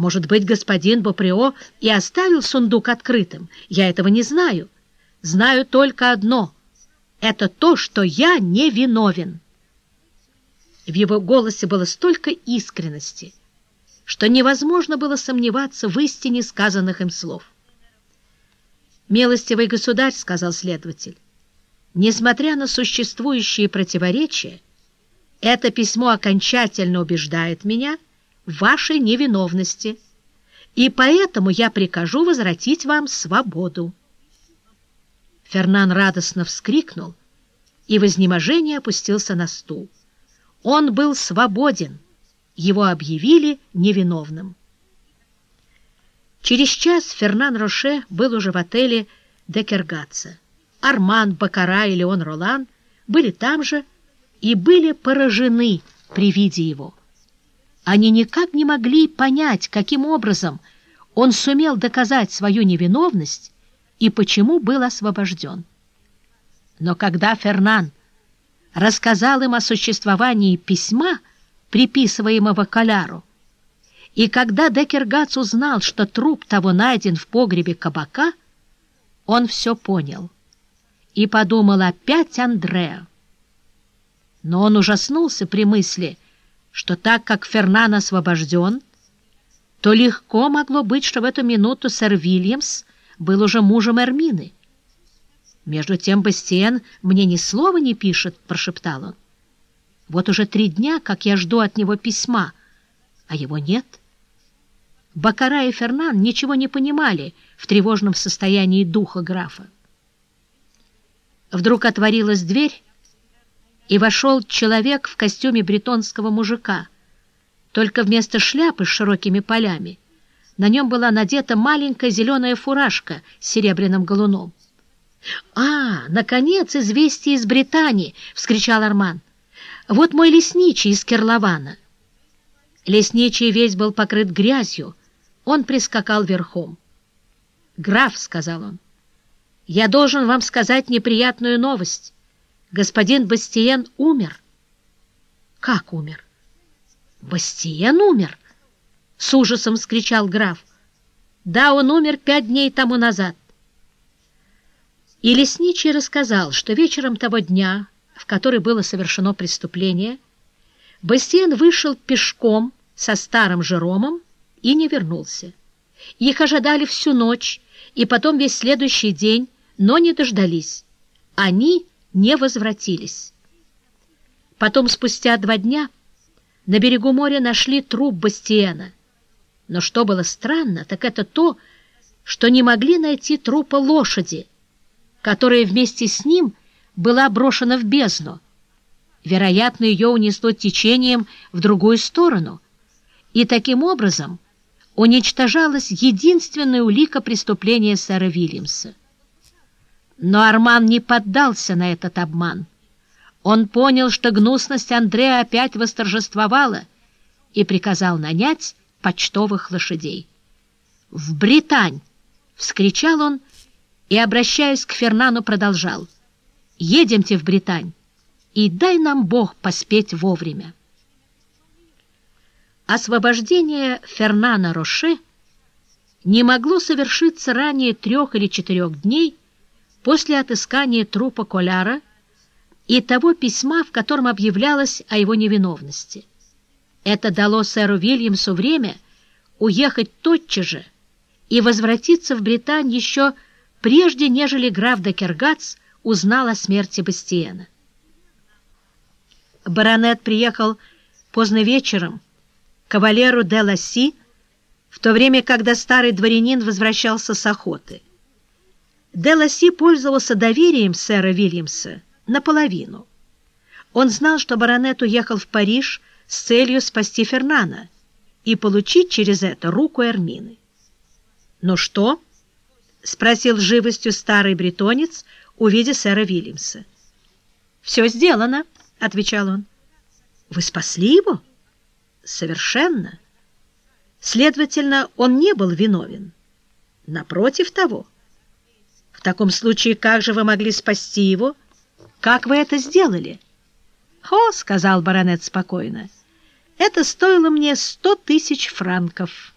Может быть, господин Боприо и оставил сундук открытым. Я этого не знаю. Знаю только одно. Это то, что я не виновен. В его голосе было столько искренности, что невозможно было сомневаться в истине сказанных им слов. «Милостивый государь», — сказал следователь, — «несмотря на существующие противоречия, это письмо окончательно убеждает меня вашей невиновности, и поэтому я прикажу возвратить вам свободу». Фернан радостно вскрикнул и в изнеможении опустился на стул. Он был свободен. Его объявили невиновным. Через час Фернан Роше был уже в отеле Декергаца. Арман, Бакара и Леон Ролан были там же и были поражены при виде его. Они никак не могли понять, каким образом он сумел доказать свою невиновность и почему был освобожден. Но когда Фернан рассказал им о существовании письма, приписываемого Коляру. И когда Декергац узнал, что труп того найден в погребе кабака, он все понял и подумал опять Андреа. Но он ужаснулся при мысли, что так как Фернан освобожден, то легко могло быть, что в эту минуту сэр Вильямс был уже мужем Эрмины. «Между тем Бастиен мне ни слова не пишет», — прошептал он. «Вот уже три дня, как я жду от него письма, а его нет». Бакара и Фернан ничего не понимали в тревожном состоянии духа графа. Вдруг отворилась дверь, и вошел человек в костюме бретонского мужика. Только вместо шляпы с широкими полями на нем была надета маленькая зеленая фуражка с серебряным галуном. «А, наконец, известие из Британии!» — вскричал Арман. «Вот мой лесничий из Керлована». Лесничий весь был покрыт грязью. Он прискакал верхом. «Граф», — сказал он, — «я должен вам сказать неприятную новость. Господин Бастиен умер». «Как умер?» «Бастиен умер?» — с ужасом вскричал граф. «Да, он умер пять дней тому назад. И лесничий рассказал, что вечером того дня, в который было совершено преступление, Бастиен вышел пешком со старым Жеромом и не вернулся. Их ожидали всю ночь и потом весь следующий день, но не дождались. Они не возвратились. Потом, спустя два дня, на берегу моря нашли труп Бастиена. Но что было странно, так это то, что не могли найти трупа лошади, которая вместе с ним была брошена в бездну. Вероятно, ее унесло течением в другую сторону, и таким образом уничтожалась единственная улика преступления сэра Вильямса. Но Арман не поддался на этот обман. Он понял, что гнусность Андрея опять восторжествовала и приказал нанять почтовых лошадей. «В Британь!» — вскричал он и, обращаясь к Фернану, продолжал. «Едемте в Британь, и дай нам Бог поспеть вовремя». Освобождение Фернана Роше не могло совершиться ранее трех или четырех дней после отыскания трупа Коляра и того письма, в котором объявлялось о его невиновности. Это дало сэру Вильямсу время уехать тотчас же и возвратиться в Британь еще прежде, нежели граф Декергац узнал о смерти Бастиена. Баронет приехал поздно вечером к кавалеру де Ласси, в то время, когда старый дворянин возвращался с охоты. Де Ласси пользовался доверием сэра Вильямса наполовину. Он знал, что баронет уехал в Париж с целью спасти Фернана и получить через это руку Эрмины. «Ну что?» — спросил живостью старый бретонец, увидя сэра Вильямса. «Все сделано», — отвечал он. «Вы спасли его?» «Совершенно. Следовательно, он не был виновен. Напротив того. В таком случае, как же вы могли спасти его? Как вы это сделали?» «Хо», — сказал баронет спокойно, — «это стоило мне сто тысяч франков».